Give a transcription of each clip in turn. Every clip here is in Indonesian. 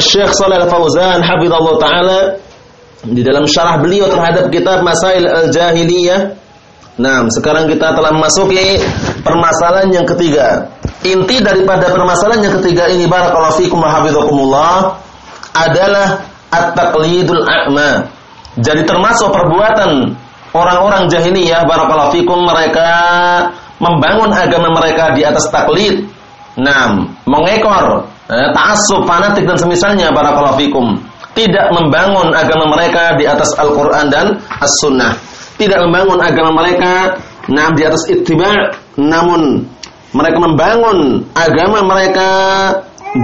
Syekh Shalal Fauzan hafizallahu taala di dalam syarah beliau terhadap kitab Masail Al-Jahiliyah. Nah, sekarang kita telah memasuki permasalahan yang ketiga. Inti daripada permasalahan yang ketiga ini barakallahu fikum wa adalah at-taqlidul a'ma. Jadi termasuk perbuatan orang-orang jahiliyah barakallahu fikum mereka membangun agama mereka di atas taklid. Nah, mengekor eh, ta'assub fanatik dan semisalnya barakallahu fikum. Tidak membangun agama mereka di atas Al-Qur'an dan As-Sunnah. Tidak membangun agama mereka nah di atas ittiba' namun mereka membangun agama mereka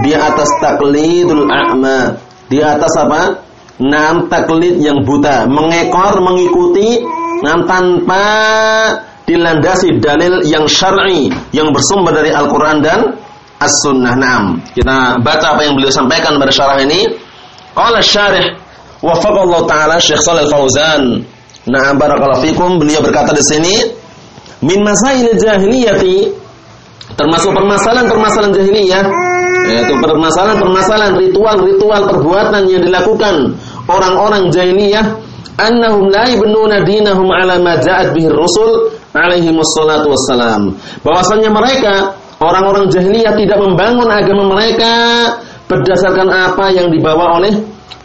di atas taklidul a'ma. Di atas apa? Nam taklid yang buta, mengekor, mengikuti, nam tanpa dilandasi dalil yang syar'i yang bersumber dari Al-Qur'an dan As-Sunnah. Naam. Kita baca apa yang beliau sampaikan pada syarah ini. Qala syarih wafaqallahu taala Syekh Shalal Fauzan. Naam barakallahu fikum. Beliau berkata di sini, min masail jahiliyati termasuk permasalahan-permasalahan jahiliyah yaitu permasalahan-permasalahan ritual-ritual perbuatan yang dilakukan orang-orang jahiliyah annahum la yabnuna dinahum ala ma ja'at bihi rasul alaihi wassalatu wassalam bahwasanya mereka Orang-orang jahiliyah tidak membangun agama mereka berdasarkan apa yang dibawa oleh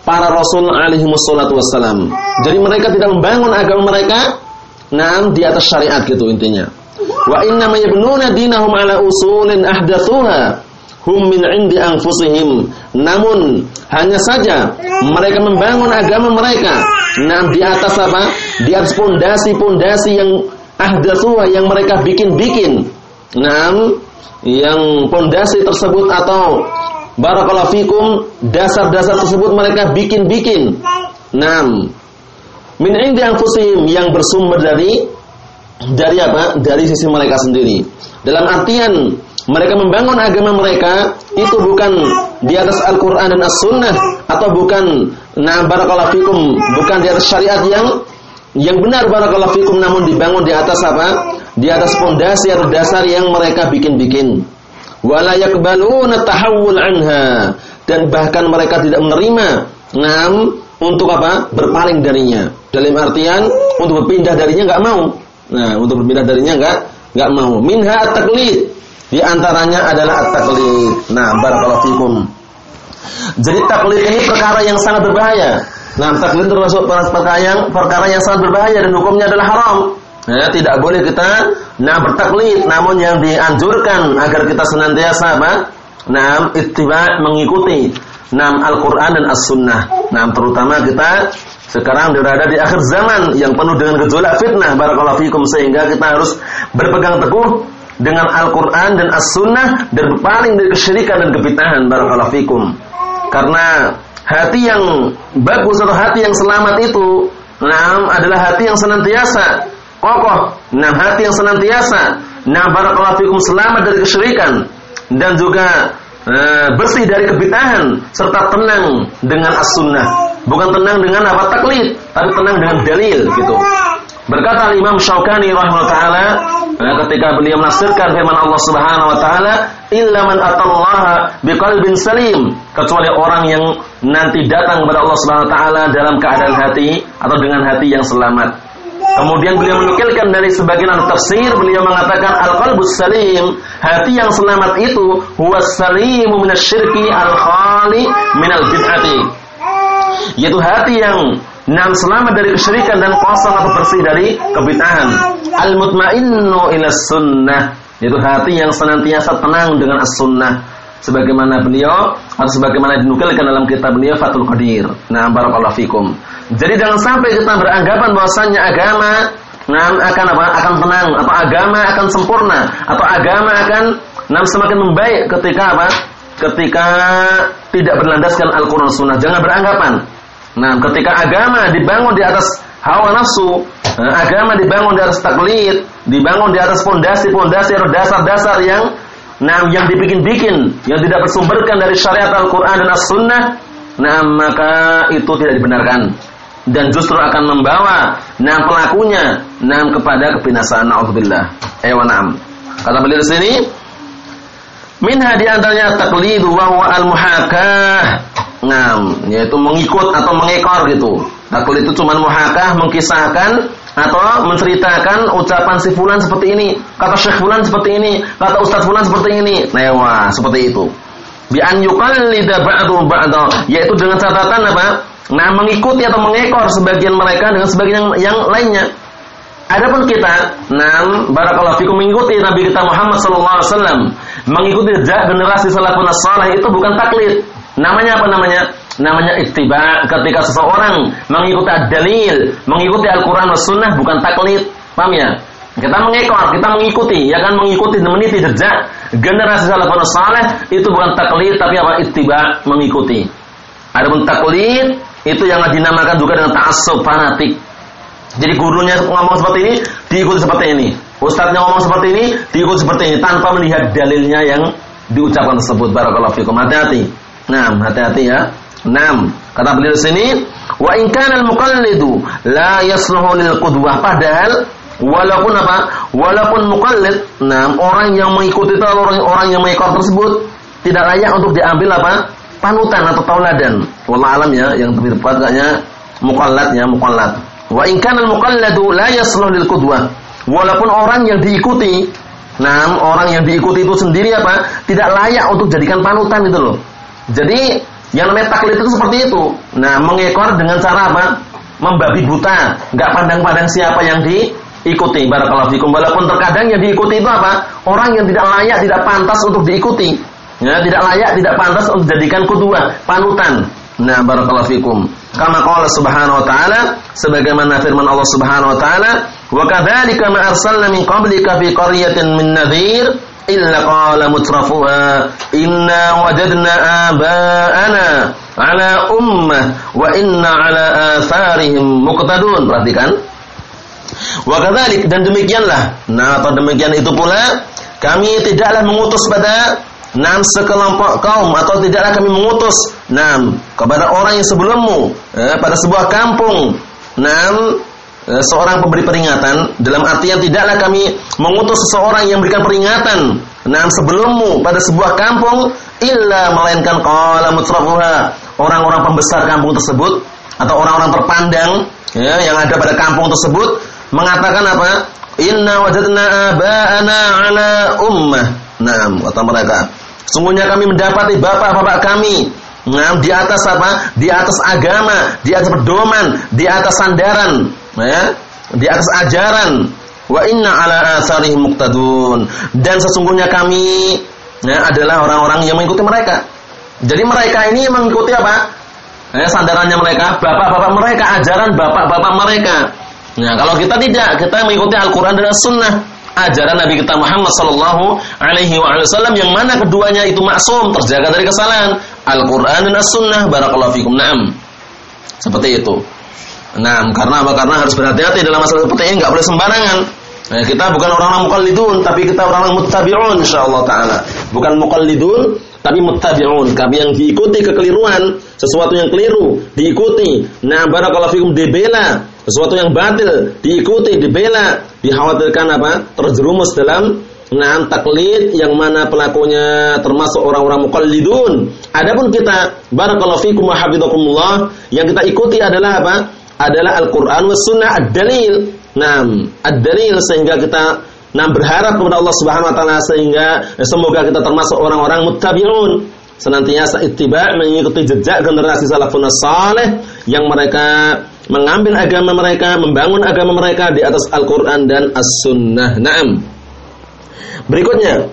para rasul alaihi wassalatu wassalam. Jadi mereka tidak membangun agama mereka nah di atas syariat gitu intinya. Wa inna yabnuna dinahum ala usulin ahdatsuha hum min indi anfusihim. Namun hanya saja mereka membangun agama mereka nah di atas apa? Di atas pondasi-pondasi yang ahdatsuha yang mereka bikin-bikin. Nah, yang pondasi tersebut atau barakallahu fikum dasar-dasar tersebut mereka bikin-bikin. Nam. Min indi anfusihim yang bersumber dari dari apa? Dari sisi mereka sendiri. Dalam artian mereka membangun agama mereka itu bukan di atas Al-Qur'an dan As-Sunnah atau bukan nah barakallahu fikum bukan di atas syariat yang yang benar barakallahu fikum namun dibangun di atas apa? di atas pondasi atau dasar yang mereka bikin-bikin. Wala yakbaluna tahawul anha dan bahkan mereka tidak menerima ngam untuk apa? berpaling darinya. Dalam artian untuk berpindah darinya enggak mau. Nah, untuk berpindah darinya enggak enggak mau. Minha at-taqlid. Di antaranya adalah at-taqlid. Nah, barakallahu fikum. Jadi taklid ini perkara yang sangat berbahaya. Nah, taklid termasuk perkara yang perkara yang sangat berbahaya dan hukumnya adalah haram. Ya, tidak boleh kita nah bertaklid, namun yang dianjurkan agar kita senantiasa apa? Nah, ittiba mengikuti nam Al-Qur'an dan As-Sunnah. Nah, terutama kita sekarang berada di akhir zaman yang penuh dengan gejolak fitnah barakallahu fikum sehingga kita harus berpegang teguh dengan Al-Qur'an dan As-Sunnah dan berpaling dari kesyirikan dan kebid'ahan barakallahu fikum. Karena hati yang bagus atau hati yang selamat itu Nah, adalah hati yang senantiasa kokoh, nah hati yang senantiasa, nah barakallahu fikum selamat dari kesyirikan dan juga uh, bersih dari kebitahan serta tenang dengan as-sunnah. Bukan tenang dengan apa taklid, tapi tenang dengan dalil gitu. Berkata Imam Syaukani rahimahullah nah, ketika beliau menafsirkan firman Allah Subhanahu wa taala, "Illa man atallaha biqalbin salim," kecuali orang yang nanti datang kepada Allah Subhanahu wa taala dalam keadaan hati atau dengan hati yang selamat. Kemudian beliau menukilkan dari sebagian tafsir beliau mengatakan al-qalbus salim, hati yang selamat itu huwa salimu minasyirki al-khali minal bid'ati. Yaitu hati yang nam selamat dari kesyirikan dan kosong atau bersih dari kebid'ahan. Al-mutmainnu ila sunnah, yaitu hati yang senantiasa tenang dengan as-sunnah sebagaimana beliau atau sebagaimana dinukilkan dalam kitab beliau Fathul Qadir. Nah, barakallahu fikum. Jadi jangan sampai kita beranggapan bahwasanya agama nah akan apa? akan tenang atau agama akan sempurna atau agama akan nah semakin membaik ketika apa? ketika tidak berlandaskan Al-Qur'an Sunnah. Jangan beranggapan. Nah, ketika agama dibangun di atas hawa nafsu, nah, agama dibangun di atas taklid, dibangun di atas pondasi-pondasi atau dasar-dasar yang nah yang dibikin-bikin, yang tidak bersumberkan dari syariat Al-Qur'an dan As-Sunnah, nah maka itu tidak dibenarkan dan justru akan membawa nah pelakunya nah kepada kebinasaan naudzubillah. Eh wa na'am. Kata beliau di sini minha di antaranya taqlidu wa huwa al-muhakah Ngam, yaitu mengikut atau mengekor gitu. Takul itu cuma muhakah, mengkisahkan atau menceritakan ucapan si fulan seperti ini, kata Syekh fulan seperti ini, kata Ustaz fulan seperti ini. Nah, seperti itu. Bi an yuqallida ba'du ba'da, yaitu dengan catatan apa? Nah, mengikuti atau mengekor sebagian mereka dengan sebagian yang, yang lainnya. Adapun kita, nam barakallahu fikum mengikuti Nabi kita Muhammad sallallahu alaihi wasallam, mengikuti jejak generasi salafun salih itu bukan taklid, Namanya apa namanya? Namanya ittiba ketika seseorang mengikuti dalil, mengikuti Al-Quran dan Sunnah bukan taklid. Paham ya? Kita mengekor, kita mengikuti, ya kan mengikuti meniti jejak generasi salafun saleh itu bukan taklid tapi apa? Ittiba, mengikuti. Adapun taklid itu yang dinamakan juga dengan ta'assub fanatik. Jadi gurunya ngomong seperti ini, diikuti seperti ini. Ustadznya ngomong seperti ini, diikuti seperti ini tanpa melihat dalilnya yang diucapkan tersebut. Barakallahu fikum. Hati-hati. Nah, hati-hati ya. Enam. Kata beliau sini, wa in kana al-muqallidu la yasluhu lil qudwah padahal walaupun apa? Walaupun muqallid, nah orang yang mengikuti orang orang yang mengikut tersebut tidak layak untuk diambil apa? panutan atau tauladan. Wallah alam ya, yang lebih tepat kayaknya muqallad ya, muqallad. Wa in kana al-muqalladu la yasluhu lil qudwah. Walaupun orang yang diikuti, nah orang yang diikuti itu sendiri apa? tidak layak untuk jadikan panutan itu loh. Jadi yang namanya taklid itu seperti itu. Nah, mengekor dengan cara apa? Membabi buta, nggak pandang-pandang siapa yang diikuti. Barakallahu fikum. Walaupun terkadang yang diikuti itu apa? Orang yang tidak layak, tidak pantas untuk diikuti. Ya, tidak layak, tidak pantas untuk dijadikan kedua, panutan. Nah, barakallahu fikum. Qala subhanahu wa ta'ala sebagaimana firman Allah subhanahu wa ta'ala, Aba'ana ala ummah wa inna ala atharihim muqtadun. Perhatikan. Dan demikianlah. Nah atau demikian itu pula kami tidaklah mengutus pada nam sekelompok kaum atau tidaklah kami mengutus nam kepada orang yang sebelummu eh, pada sebuah kampung. Nam seorang pemberi peringatan dalam artian tidaklah kami mengutus seseorang yang memberikan peringatan nah sebelummu pada sebuah kampung illa melainkan qala mutrafuha orang-orang pembesar kampung tersebut atau orang-orang terpandang ya, yang ada pada kampung tersebut mengatakan apa? Inna wajadna aba'ana ala ummah. Nah kata mereka. Sungguhnya kami mendapati bapak-bapak kami Nah, di atas apa? Di atas agama, di atas pedoman, di atas sandaran ya, di atas ajaran wa inna ala asarihim muqtadun dan sesungguhnya kami ya, adalah orang-orang yang mengikuti mereka. Jadi mereka ini mengikuti apa? Ya, sandarannya mereka, bapak-bapak mereka, ajaran bapak-bapak mereka. Nah, kalau kita tidak, kita mengikuti Al-Qur'an dan As-Sunnah, ajaran Nabi kita Muhammad sallallahu alaihi wasallam yang mana keduanya itu maksum, terjaga dari kesalahan. Al-Qur'an dan As-Sunnah, barakallahu fikum. Naam. Seperti itu. Nah, karena apa? Karena harus berhati-hati dalam masalah seperti ini, nggak boleh sembarangan. Nah, kita bukan orang-orang mukallidun, tapi kita orang-orang muttabi'un insyaallah taala. Bukan mukallidun, tapi muttabi'un, kami yang diikuti kekeliruan, sesuatu yang keliru, diikuti. Nah, barakallahu fikum dibela, sesuatu yang batil, diikuti, dibela, dikhawatirkan apa? terjerumus dalam Nah, taklid yang mana pelakunya termasuk orang-orang mukallidun. Adapun kita barakallahu fikum wa yang kita ikuti adalah apa? Adalah Al-Quran was sunnah ad-dalil. Nah, ad-dalil sehingga kita nah berharap kepada Allah Subhanahu wa taala sehingga eh, semoga kita termasuk orang-orang muttabi'un senantiasa ittiba mengikuti jejak generasi salafun saleh yang mereka mengambil agama mereka, membangun agama mereka di atas Al-Qur'an dan As-Sunnah. Naam. Berikutnya,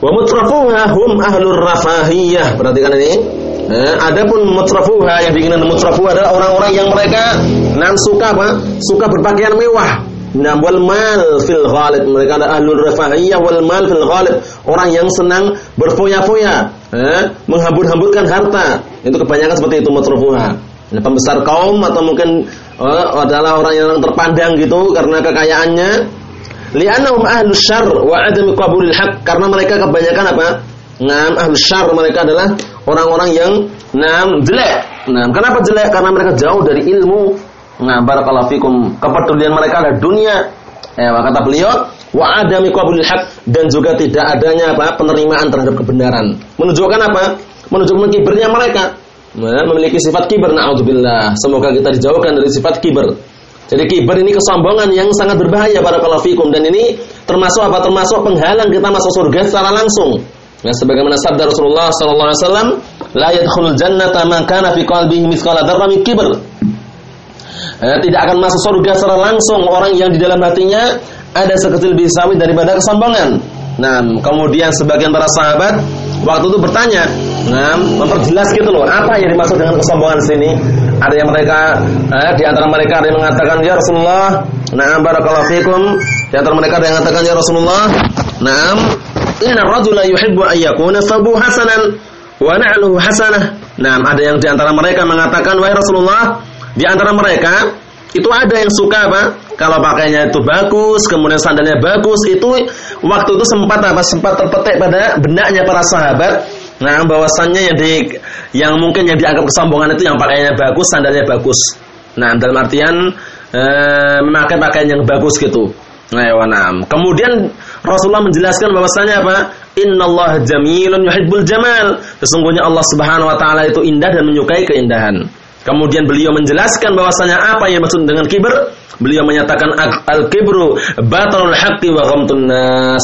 wa mutrafuha hum ahlur rafahiyah. Perhatikan ini. Eh, adapun mutrafuha yang diinginkan mutrafuha adalah orang-orang yang mereka nan suka apa? Suka berpakaian mewah. Nah, wal mal fil ghalib. Mereka ada ahlul rafahiyah wal mal fil ghalib. Orang yang senang berfoya-foya, eh, menghambur-hamburkan harta. Itu kebanyakan seperti itu mutrafuha. Nah, pembesar kaum atau mungkin uh, adalah orang yang terpandang gitu karena kekayaannya. Li'annahum ahlus syarr wa adam qabulil haq karena mereka kebanyakan apa? Nam ahlus syarr mereka adalah orang-orang yang nam jelek. Nah, kenapa jelek? Karena mereka jauh dari ilmu. Nah, barakallahu fikum. Kepedulian mereka adalah dunia. Eh, kata beliau, wa adami qabulil haq dan juga tidak adanya apa? penerimaan terhadap kebenaran. Menunjukkan apa? Menunjukkan kibernya mereka memiliki sifat kiber naudzubillah. Semoga kita dijauhkan dari sifat kiber. Jadi kiber ini kesombongan yang sangat berbahaya para kalafikum dan ini termasuk apa? Termasuk penghalang kita masuk surga secara langsung. Ya, sebagaimana sabda Rasulullah sallallahu alaihi wasallam, la yadkhulul jannata man kana fi qalbihi mithqala dzarratin. Ya, tidak akan masuk surga secara langsung orang yang di dalam hatinya ada sekecil biji sawit daripada kesombongan. Nah, kemudian sebagian para sahabat waktu itu bertanya, nah, memperjelas gitu loh, apa yang dimaksud dengan kesombongan sini? Ada yang mereka, eh, di antara mereka ada yang mengatakan, ya Rasulullah, nah, barakallahu fikum. Di antara mereka ada yang mengatakan, ya Rasulullah, nah, inna rajula yuhibbu ayyakuna sabu hasanan wa na'luhu hasanah. Nah, ada yang di antara mereka mengatakan, wahai Rasulullah, di antara mereka itu ada yang suka apa? Kalau pakainya itu bagus, kemudian sandalnya bagus, itu waktu itu sempat apa? Sempat terpetik pada benaknya para sahabat. Nah, bahwasannya yang di yang mungkin yang dianggap kesombongan itu yang pakainya bagus, sandalnya bagus. Nah, dalam artian eh, memakai pakaian yang bagus gitu. Nah, ya, nah. Kemudian Rasulullah menjelaskan bahwasanya apa? Innallaha jamilun yuhibbul jamal. Sesungguhnya Allah Subhanahu wa taala itu indah dan menyukai keindahan. Kemudian beliau menjelaskan bahwasanya apa yang maksud dengan kiber. Beliau menyatakan al-kibru batalul haqqi wa ghamtun nas.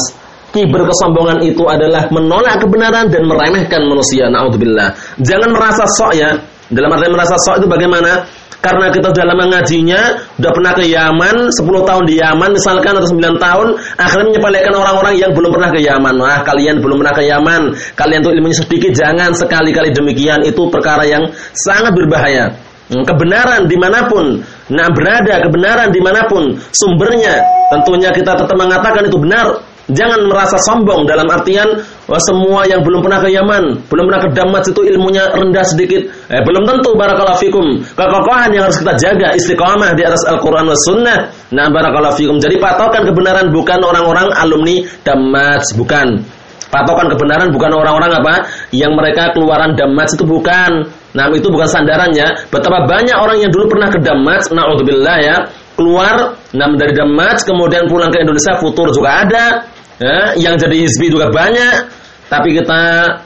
Kiber kesombongan itu adalah menolak kebenaran dan meremehkan manusia. Naudzubillah. Jangan merasa sok ya. Dalam arti merasa sok itu bagaimana? Karena kita sudah lama ngajinya, sudah pernah ke Yaman, 10 tahun di Yaman misalkan atau 9 tahun, akhirnya menyepelekan orang-orang yang belum pernah ke Yaman. Wah, kalian belum pernah ke Yaman, kalian tuh ilmunya sedikit, jangan sekali-kali demikian. Itu perkara yang sangat berbahaya. Hmm, kebenaran di mana pun, nah berada kebenaran di mana pun sumbernya, tentunya kita tetap mengatakan itu benar. Jangan merasa sombong dalam artian wah, semua yang belum pernah ke Yaman, belum pernah ke Damas itu ilmunya rendah sedikit. Eh, belum tentu barakallahu fikum. Kekokohan yang harus kita jaga istiqamah di atas Al-Qur'an was sunnah. Nah, barakallahu fikum. Jadi patokan kebenaran bukan orang-orang alumni Damas, bukan. Patokan kebenaran bukan orang-orang apa yang mereka keluaran Damas itu bukan. Nah, itu bukan sandarannya. Betapa banyak orang yang dulu pernah ke Damas, naudzubillah ya, keluar nah dari Damas kemudian pulang ke Indonesia futur juga ada ya, yang jadi hizbi juga banyak tapi kita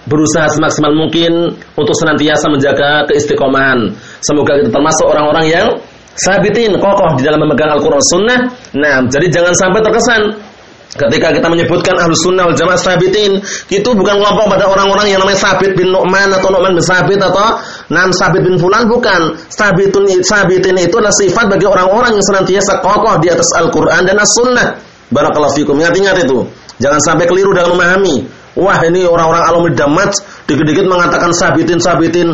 berusaha semaksimal mungkin untuk senantiasa menjaga keistiqomahan. Semoga kita termasuk orang-orang yang sabitin, kokoh di dalam memegang Al-Quran Sunnah. Nah, jadi jangan sampai terkesan Ketika kita menyebutkan ahlu sunnah wal jamaah sabitin, itu bukan kelompok pada orang-orang yang namanya Sabit bin Nu'man atau Nu'man bin Sabit atau Nam Sabit bin Fulan bukan. Sabitun sabitin itu adalah sifat bagi orang-orang yang senantiasa kokoh di atas Al-Quran dan As-Sunnah. Barakallahu fikum. Ingat-ingat itu. Jangan sampai keliru dalam memahami. Wah ini orang-orang alumni damat dikit-dikit mengatakan sabitin-sabitin.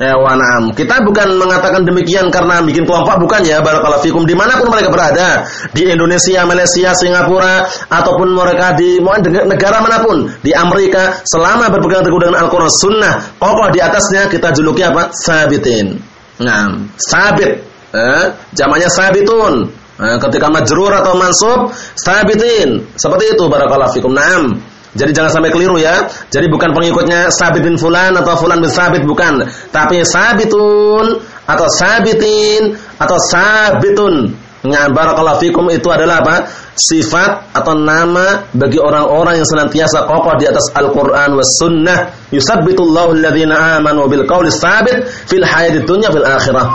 Ya, wanam. Kita bukan mengatakan demikian karena bikin kelompok bukan ya barakallahu fikum di mana pun mereka berada di Indonesia, Malaysia, Singapura ataupun mereka di negara mana pun di Amerika selama berpegang teguh dengan Al-Quran Sunnah kokoh di atasnya kita juluki apa sabitin. Nah, sabit. Eh, zamannya sabitun. Nah, ketika majrur atau mansub, sabitin. Seperti itu barakallahu fikum. Naam. Jadi jangan sampai keliru ya. Jadi bukan pengikutnya Sabit bin Fulan atau Fulan bin Sabit bukan, tapi Sabitun atau Sabitin atau Sabitun. Nah, barakallahu fikum itu adalah apa? Sifat atau nama bagi orang-orang yang senantiasa kokoh di atas Al-Qur'an was sunnah. Yusabbitullahu alladhina amanu bil qawli sabit fil hayatid dunya fil akhirah.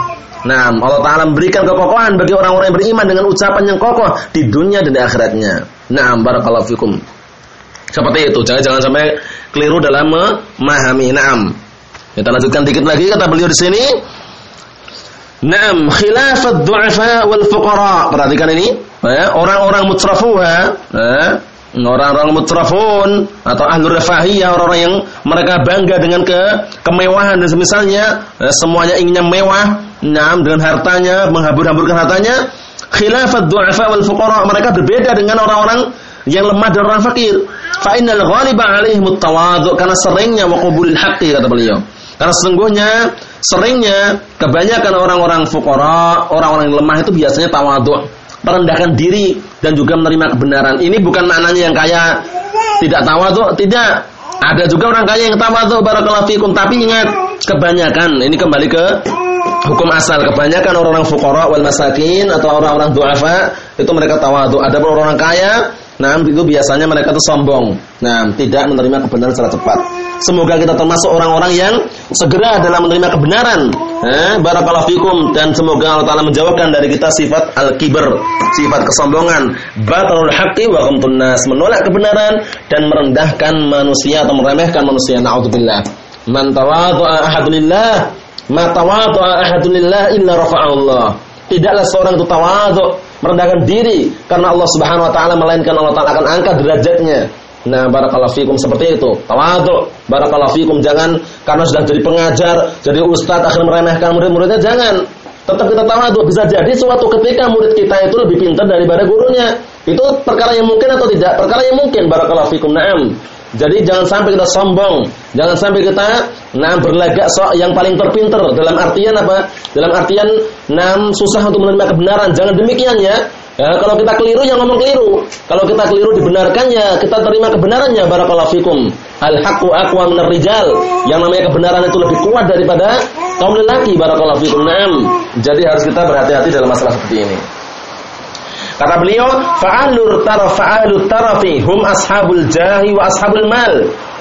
Nah, Allah Ta'ala memberikan kekokohan bagi orang-orang yang beriman dengan ucapan yang kokoh di dunia dan di akhiratnya. Nah, barakallahu fikum. Seperti itu, jangan jangan sampai keliru dalam memahami. Naam. Kita lanjutkan dikit lagi kata beliau di sini. Naam, khilafat du'afa wal fuqara. Perhatikan ini, ya, orang-orang mutrafuha, ya, orang-orang mutrafun atau ahlu rafahiyah orang-orang yang mereka bangga dengan ke kemewahan dan semisalnya ya, semuanya inginnya mewah Naam dengan hartanya, menghambur-hamburkan hartanya. Khilafat du'afa wal fuqara. Mereka berbeda dengan orang-orang yang lemah dan orang fakir. Fa innal ghaliba alaihim tawadhu karena seringnya wa qabulil haqqi kata beliau. Karena sesungguhnya seringnya kebanyakan orang-orang fukara, orang-orang yang lemah itu biasanya tawadhu, merendahkan diri dan juga menerima kebenaran. Ini bukan maknanya yang kaya tidak tawadhu, tidak. Ada juga orang kaya yang tawadhu barakallahu fikum, tapi ingat kebanyakan ini kembali ke hukum asal kebanyakan orang-orang fuqara wal masakin atau orang-orang duafa itu mereka tawadhu. Ada orang-orang kaya, nah itu biasanya mereka itu sombong. Nah, tidak menerima kebenaran secara cepat. Semoga kita termasuk orang-orang yang segera dalam menerima kebenaran. Eh, barakallahu fikum dan semoga Allah Taala menjawabkan dari kita sifat al-kibr, sifat kesombongan, batalul haqqi wa nas, menolak kebenaran dan merendahkan manusia atau meremehkan manusia. Nauzubillah. Man tawadhu'a ahadulillah Ma tawadhu'a ahadun illa. Tidaklah seorang itu tawadhu, merendahkan diri karena Allah Subhanahu wa taala melainkan Allah taala akan angkat derajatnya. Nah, barakallahu fikum seperti itu. Tawadhu, barakallahu fikum jangan karena sudah jadi pengajar, jadi ustaz akhirnya meremehkan murid-muridnya jangan. Tetap kita tawadhu, bisa jadi suatu ketika murid kita itu lebih pintar daripada gurunya. Itu perkara yang mungkin atau tidak? Perkara yang mungkin barakallahu fikum. Naam. Jadi jangan sampai kita sombong, jangan sampai kita nah berlagak sok yang paling terpinter dalam artian apa? Dalam artian nam susah untuk menerima kebenaran. Jangan demikian ya. Ya, kalau kita keliru yang ngomong keliru. Kalau kita keliru dibenarkannya, kita terima kebenarannya barakallahu fikum. Al haqqu aqwa minar rijal. Yang namanya kebenaran itu lebih kuat daripada kaum lelaki barakallahu fikum. Naam. Jadi harus kita berhati-hati dalam masalah seperti ini. Kata beliau, fa'alur taraf fa'alut tarafi hum ashabul jahi wa ashabul mal.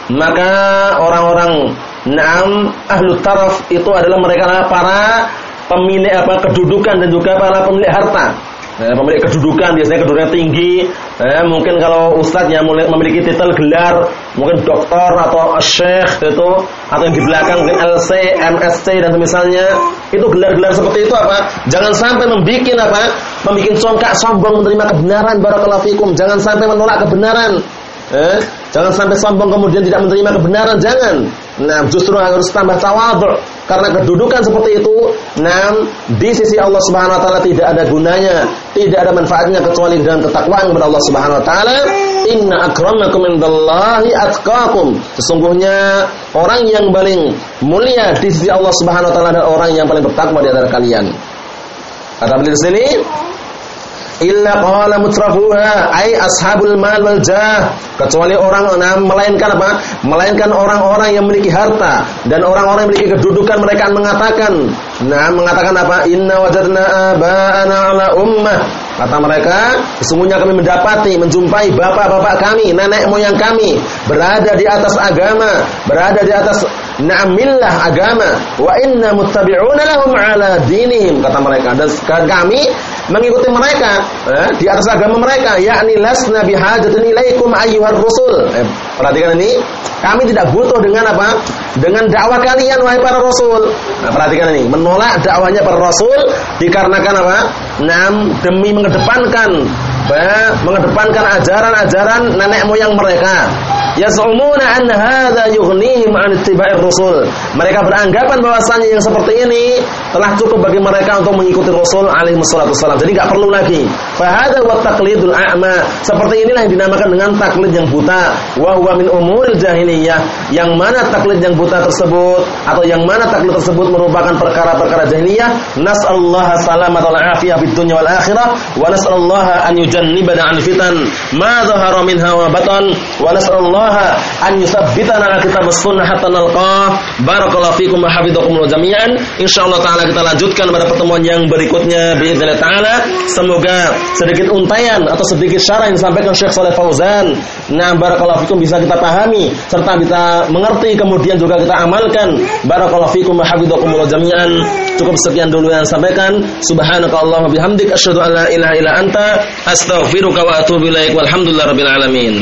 Maka orang-orang Naam ahlu taraf itu adalah mereka para pemilik apa kedudukan dan juga para pemilik harta. Nah, pemilik kedudukan biasanya kedudukan tinggi. Eh, mungkin kalau ustadz yang memiliki titel gelar, mungkin doktor atau syekh itu, atau yang di belakang mungkin LC, MSc dan misalnya itu gelar-gelar seperti itu apa? Jangan sampai membuat apa? Membuat congkak sombong menerima kebenaran barakallahu fikum. Jangan sampai menolak kebenaran. Eh, jangan sampai sombong kemudian tidak menerima kebenaran, jangan. Nah, justru harus tambah tawadhu karena kedudukan seperti itu, nah di sisi Allah Subhanahu wa taala tidak ada gunanya, tidak ada manfaatnya kecuali dengan ketakwaan kepada Allah Subhanahu wa taala. Inna akramakum indallahi atqakum. Sesungguhnya orang yang paling mulia di sisi Allah Subhanahu wa taala adalah orang yang paling bertakwa di antara kalian. Kata beliau di sini, illa qala mutrafuha ay ashabul mal wal jah kecuali orang nah, melainkan apa? Melainkan orang-orang yang memiliki harta dan orang-orang yang memiliki kedudukan mereka mengatakan nah mengatakan apa? Inna wajadna aba'ana ala ummah. Kata mereka sesungguhnya kami mendapati menjumpai bapak-bapak kami nenek moyang kami berada di atas agama berada di atas na'amillah agama. Wa inna muttabi'una lahum ala dinihim kata mereka. Dan kami mengikuti mereka eh, di atas agama mereka. Yakni lasna bihajatin ilaikum ayyuhar rusul eh, perhatikan ini. Kami tidak butuh dengan apa? Dengan dakwah kalian wahai para rasul. Nah, perhatikan ini. Menolak dakwahnya para rasul dikarenakan apa? Nam demi mengedepankan mengedepankan ajaran-ajaran nenek moyang mereka Yas'umuna an hadza yughnihim an ittiba'ir rusul. Mereka beranggapan bahwasanya yang seperti ini telah cukup bagi mereka untuk mengikuti Rasul alaihi wassalatu wassalam. Jadi enggak perlu lagi. Fa hadza wa taqlidul a'ma. Seperti inilah yang dinamakan dengan taklid yang buta. Wa huwa min umuril jahiliyah. Yang mana taklid yang buta tersebut atau yang mana taklid tersebut merupakan perkara-perkara jahiliyah. Nas'allaha wal afiyah fid dunya wal akhirah wa nas'allaha an mujannibana an fitan ma dhahara minha wa batan wa nas'alullaha an yusabbitana ala kitab sunnah hatta nalqa. Barakallahu fikum wa hafizakum jami'an. Insyaallah taala kita lanjutkan pada pertemuan yang berikutnya biidznillah taala. Semoga sedikit untayan atau sedikit syarah yang disampaikan Syekh Saleh Fauzan. Nah barakallahu fikum bisa kita pahami serta kita mengerti kemudian juga kita amalkan. Barakallahu fikum wa hafizakum jami'an. Cukup sekian dulu yang sampaikan subhanakallahumma bihamdik asyhadu an la ilaha illa anta As astaghfiruka wa atubu ilaik. Walhamdulillahirabbil alamin.